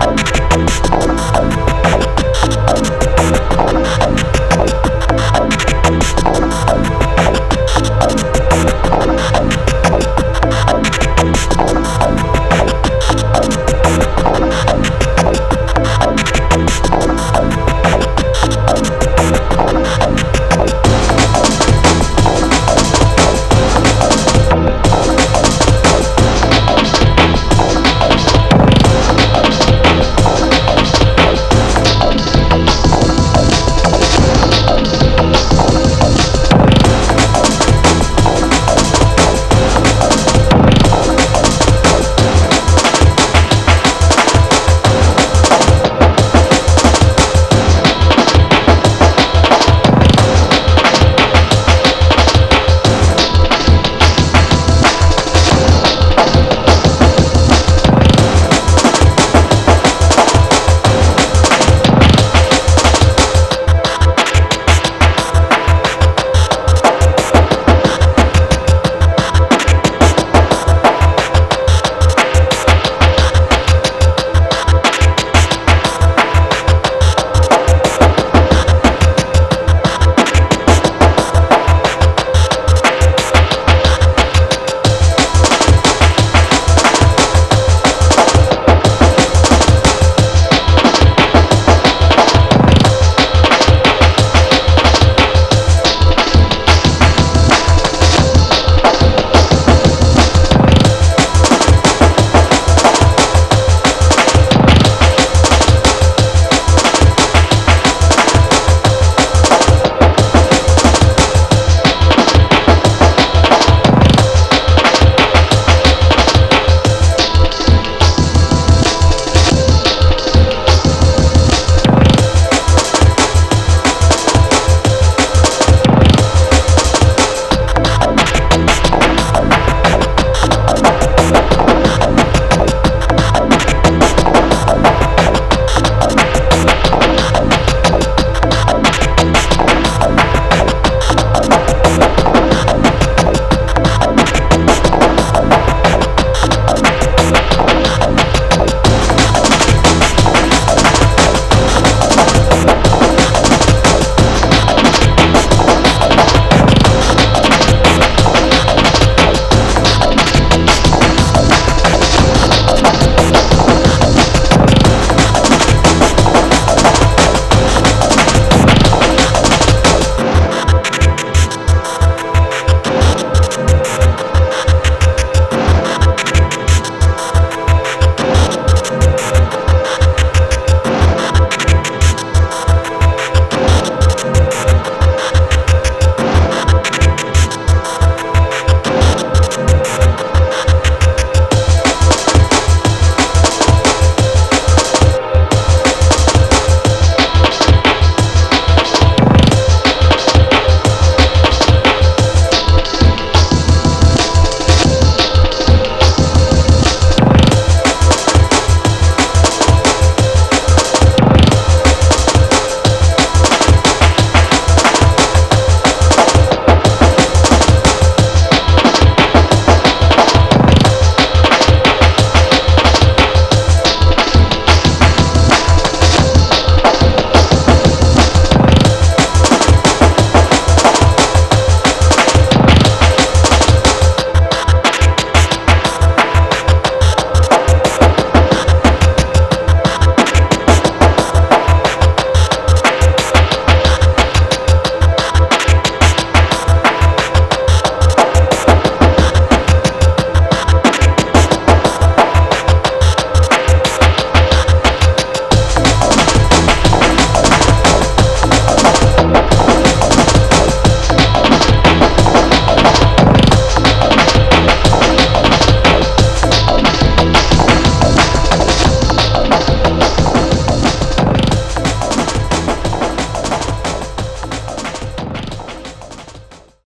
Bye.